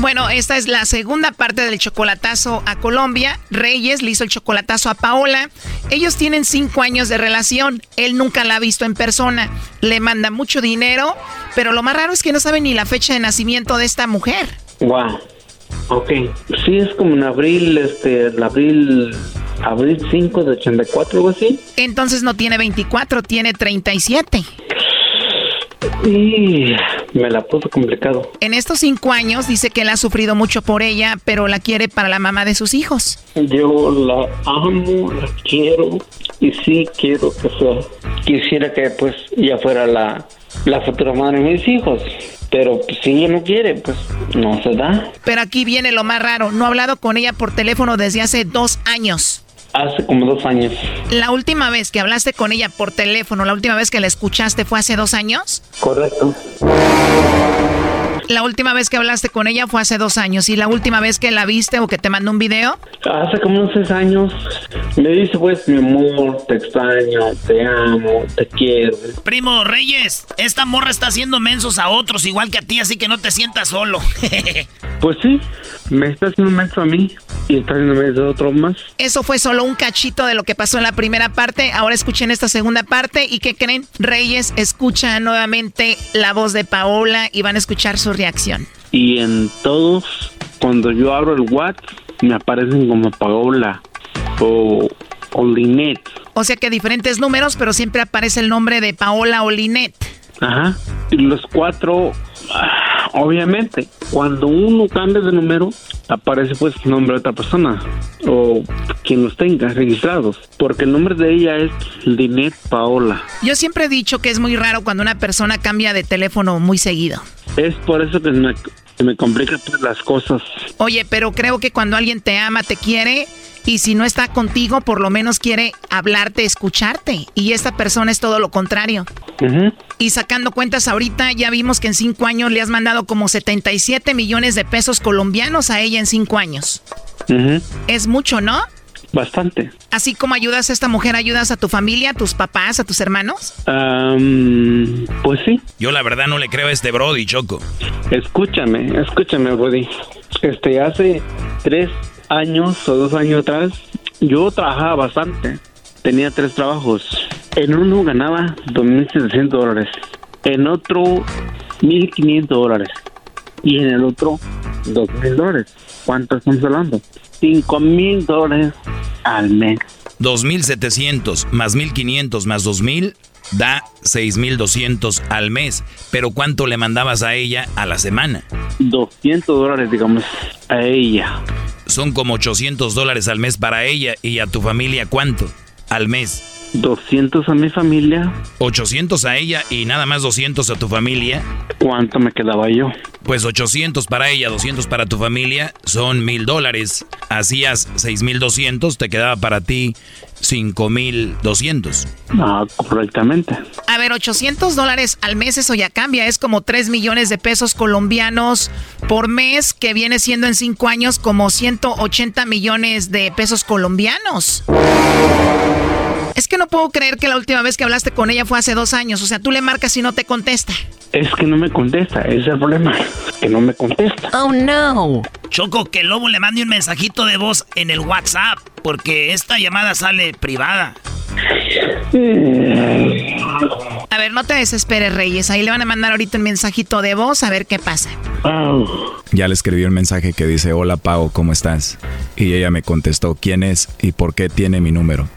Bueno, esta es la segunda parte del chocolatazo a Colombia. Reyes le hizo el chocolatazo a Paola. Ellos tienen cinco años de relación. Él nunca la ha visto en persona. Le manda mucho dinero, pero lo más raro es que no sabe ni la fecha de nacimiento de esta mujer. Wow. Ok. Sí, es como en abril, este, el abril, abril 5 de 84, algo así. Entonces no tiene 24, tiene 37. Y me la puso complicado. En estos cinco años dice que él ha sufrido mucho por ella, pero la quiere para la mamá de sus hijos. Yo la amo, la quiero y sí quiero que sea. Quisiera que pues ya fuera la, la futura madre de mis hijos. Pero pues, si ella no quiere, pues no se da. Pero aquí viene lo más raro. No ha hablado con ella por teléfono desde hace dos años. Hace como dos años. La última vez que hablaste con ella por teléfono, la última vez que la escuchaste fue hace dos años. Correcto. La última vez que hablaste con ella fue hace dos años. ¿Y la última vez que la viste o que te mandó un video? Hace como unos seis años. Me dice, pues, mi amor, te extraño, te amo, te quiero. Primo Reyes, esta morra está haciendo mensos a otros igual que a ti, así que no te sientas solo. pues sí, me está haciendo menso a mí y está haciendo menso a otro más. Eso fue solo un cachito de lo que pasó en la primera parte. Ahora escuchen esta segunda parte. ¿Y qué creen? Reyes escucha nuevamente la voz de Paola y van a escuchar su reacción. Y en todos, cuando yo abro el WhatsApp, me aparecen como Paola o, o Linet. O sea que diferentes números, pero siempre aparece el nombre de Paola o Linet. Ajá. Y los cuatro, ah, obviamente, cuando uno cambia de número, aparece pues el nombre de otra persona o quien los tenga registrados, porque el nombre de ella es Linet Paola. Yo siempre he dicho que es muy raro cuando una persona cambia de teléfono muy seguido. Es por eso que me, me complica pues, las cosas. Oye, pero creo que cuando alguien te ama, te quiere, y si no está contigo, por lo menos quiere hablarte, escucharte. Y esta persona es todo lo contrario. Y sacando cuentas ahorita, ya vimos que en cinco años le has mandado como 77 millones de pesos colombianos a ella en cinco años. Es mucho, ¿no? Bastante. Así como ayudas a esta mujer, ayudas a tu familia, a tus papás, a tus hermanos. pues sí. Yo la verdad no le creo a este Brody, Choco. Escúchame, escúchame, Brody. Este, hace tres años o dos años atrás, yo trabajaba bastante. Tenía tres trabajos. En uno ganaba 2.700 dólares. En otro, 1.500 dólares. Y en el otro, 2.000 dólares. ¿Cuánto estamos hablando? 5.000 dólares al mes. 2.700 más 1.500 más 2.000 da 6.200 al mes. Pero ¿cuánto le mandabas a ella a la semana? 200 dólares, digamos, a ella. Son como 800 dólares al mes para ella y a tu familia, ¿cuánto al mes? 200 a mi familia. 800 a ella y nada más 200 a tu familia. ¿Cuánto me quedaba yo? Pues 800 para ella, 200 para tu familia, son mil dólares. Hacías 6200, te quedaba para ti 5200. Ah, correctamente. A ver, 800 dólares al mes, eso ya cambia. Es como 3 millones de pesos colombianos por mes, que viene siendo en 5 años como 180 millones de pesos colombianos. Es que no puedo creer que la última vez que hablaste con ella fue hace dos años. O sea, tú le marcas y no te contesta. Es que no me contesta, ese es el problema. Que no me contesta. Oh, no. Choco, que el lobo le mande un mensajito de voz en el WhatsApp, porque esta llamada sale privada. A ver, no te desesperes, Reyes. Ahí le van a mandar ahorita un mensajito de voz a ver qué pasa. Ya le escribí un mensaje que dice, hola Pau, ¿cómo estás? Y ella me contestó, ¿quién es y por qué tiene mi número?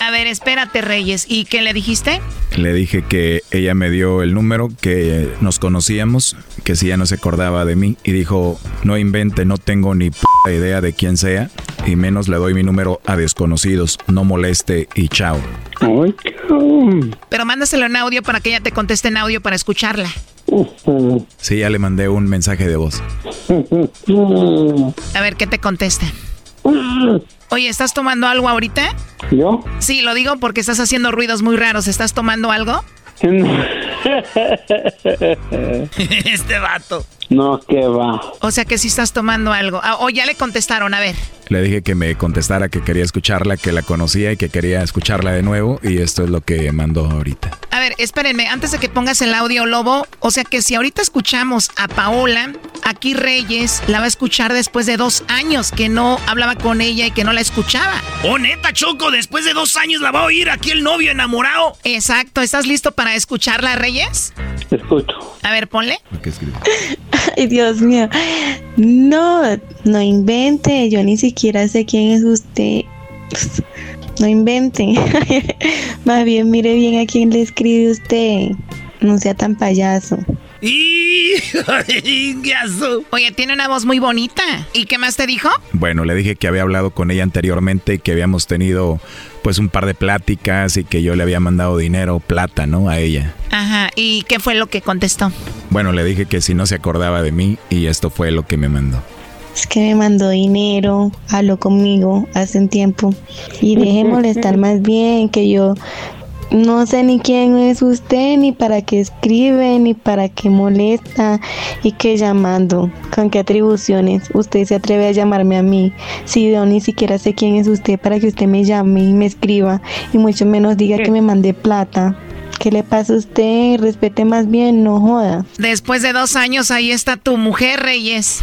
A ver, espérate, Reyes. ¿Y qué le dijiste? Le dije que ella me dio el número, que nos conocíamos, que si ya no se acordaba de mí. Y dijo, no invente, no tengo ni p idea de quién sea. Y menos le doy mi número a desconocidos. No moleste y chao. Pero mándaselo en audio para que ella te conteste en audio para escucharla. Sí, ya le mandé un mensaje de voz. A ver, ¿qué te contesta? Oye, ¿estás tomando algo ahorita? ¿Yo? Sí, lo digo porque estás haciendo ruidos muy raros. ¿Estás tomando algo? este vato. No, que va. O sea que si estás tomando algo. Ah, o ya le contestaron, a ver. Le dije que me contestara que quería escucharla, que la conocía y que quería escucharla de nuevo y esto es lo que mandó ahorita. A ver, espérenme, antes de que pongas el audio, Lobo, o sea que si ahorita escuchamos a Paola, aquí Reyes la va a escuchar después de dos años que no hablaba con ella y que no la escuchaba. Oh, neta, Choco, después de dos años la va a oír aquí el novio enamorado. Exacto, ¿estás listo para escucharla, Reyes? Escucho. A ver, ponle. Ay, Dios mío. No, no invente, yo ni siquiera sé quién es usted. No invente. Más bien mire bien a quién le escribe usted. No sea tan payaso. Oye, tiene una voz muy bonita. ¿Y qué más te dijo? Bueno, le dije que había hablado con ella anteriormente y que habíamos tenido pues un par de pláticas y que yo le había mandado dinero, plata, ¿no? A ella. Ajá, ¿y qué fue lo que contestó? Bueno, le dije que si no se acordaba de mí y esto fue lo que me mandó. Es que me mandó dinero, habló conmigo hace un tiempo y deje molestar más bien que yo no sé ni quién es usted, ni para qué escribe, ni para qué molesta, y qué llamando, con qué atribuciones usted se atreve a llamarme a mí, si yo ni siquiera sé quién es usted para que usted me llame y me escriba, y mucho menos diga que me mande plata. ¿Qué le pasa a usted? Respete más bien, no joda. Después de dos años, ahí está tu mujer, Reyes.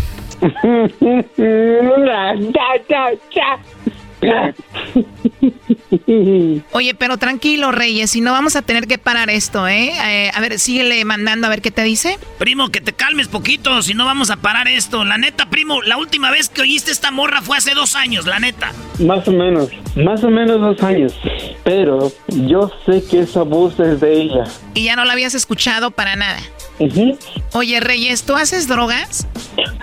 Oye, pero tranquilo, Reyes, si no vamos a tener que parar esto, ¿eh? ¿eh? A ver, síguele mandando a ver qué te dice. Primo, que te calmes poquito, si no vamos a parar esto. La neta, primo, la última vez que oíste esta morra fue hace dos años, la neta. Más o menos, más o menos dos años. Pero yo sé que esa voz es de ella. Y ya no la habías escuchado para nada. Oye, Reyes, ¿tú haces drogas?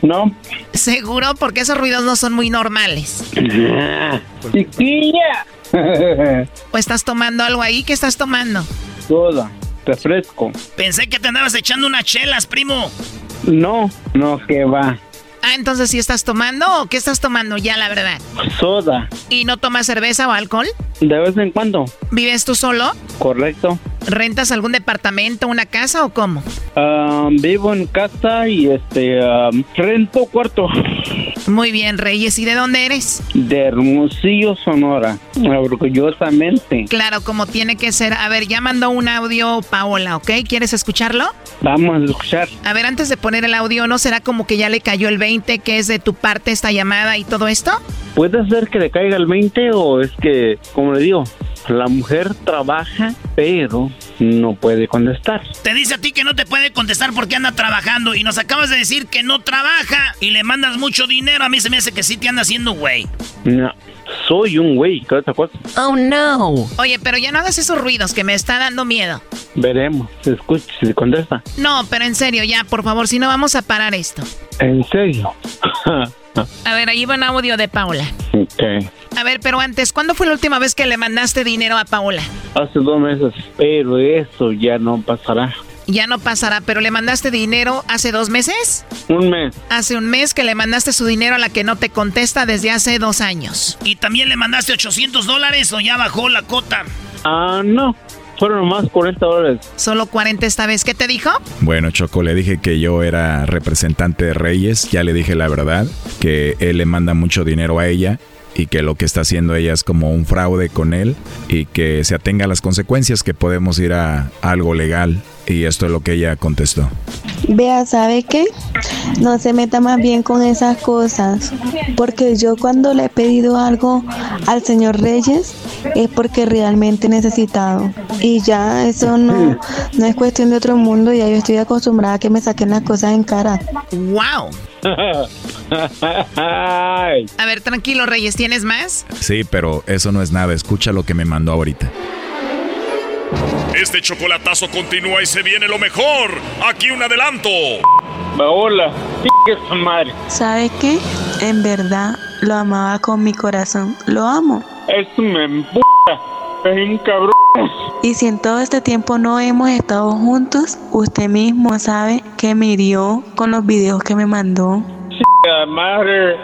No. Seguro, porque esos ruidos no son muy normales. Chiquilla. ¿O estás tomando algo ahí? ¿Qué estás tomando? Soda, refresco. Pensé que te andabas echando unas chelas, primo. No, no, que va. Ah, entonces, ¿sí estás tomando o qué estás tomando ya, la verdad? Soda. ¿Y no tomas cerveza o alcohol? De vez en cuando. ¿Vives tú solo? Correcto. ¿Rentas algún departamento, una casa o cómo? Vivo en casa y este rento cuarto. Muy bien, Reyes. ¿Y de dónde eres? De Hermosillo, Sonora. Orgullosamente. Claro, como tiene que ser. A ver, ya mandó un audio Paola, ¿ok? ¿Quieres escucharlo? Vamos a escuchar. A ver, antes de poner el audio, ¿no será como que ya le cayó el 20 que es de tu parte esta llamada y todo esto? Puede ser que le caiga el 20 o es que, como le digo, la mujer trabaja, pero no puede contestar. Te dice a ti que no te puede contestar porque anda trabajando y nos acabas de decir que no trabaja y le mandas mucho dinero. A mí se me hace que sí te anda haciendo güey. No, soy un güey, ¿qué otra cosa? Oh no. Oye, pero ya no hagas esos ruidos que me está dando miedo. Veremos, escucha, si contesta. No, pero en serio, ya, por favor, si no vamos a parar esto. ¿En serio? a ver, ahí va un audio de Paula. Ok. A ver, pero antes, ¿cuándo fue la última vez que le mandaste dinero a Paola? Hace dos meses, pero eso ya no pasará. Ya no pasará, pero le mandaste dinero hace dos meses? Un mes. Hace un mes que le mandaste su dinero a la que no te contesta desde hace dos años. ¿Y también le mandaste 800 dólares o ya bajó la cota? Ah, no. Fueron más 40 dólares. ¿Solo 40 esta vez? ¿Qué te dijo? Bueno, Choco, le dije que yo era representante de Reyes. Ya le dije la verdad, que él le manda mucho dinero a ella y que lo que está haciendo ella es como un fraude con él y que se atenga a las consecuencias que podemos ir a, algo legal y esto es lo que ella contestó. Vea, ¿sabe qué? No se meta más bien con esas cosas, porque yo cuando le he pedido algo al señor Reyes es porque realmente he necesitado. Y ya eso no, no es cuestión de otro mundo, ya yo estoy acostumbrada a que me saquen las cosas en cara. ¡Wow! A ver, tranquilo, Reyes, ¿tienes más? Sí, pero eso no es nada. Escucha lo que me mandó ahorita. Este chocolatazo continúa y se viene lo mejor. Aquí un adelanto. Hola, su madre. ¿Sabe qué? En verdad lo amaba con mi corazón. Lo amo. Eso me empuja. Es un cabrón. Y si en todo este tiempo no hemos estado juntos, usted mismo sabe que me hirió con los videos que me mandó. madre.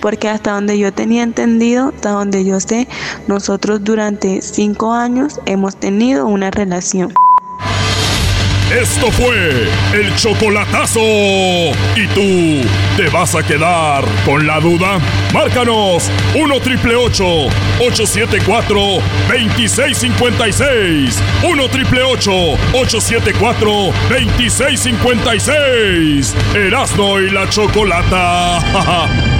Porque hasta donde yo tenía entendido, hasta donde yo sé, nosotros durante cinco años hemos tenido una relación. Esto fue el chocolatazo. ¿Y tú te vas a quedar con la duda? Márcanos 1 triple 874 2656. 1 triple 874 2656. Erasno y la chocolata.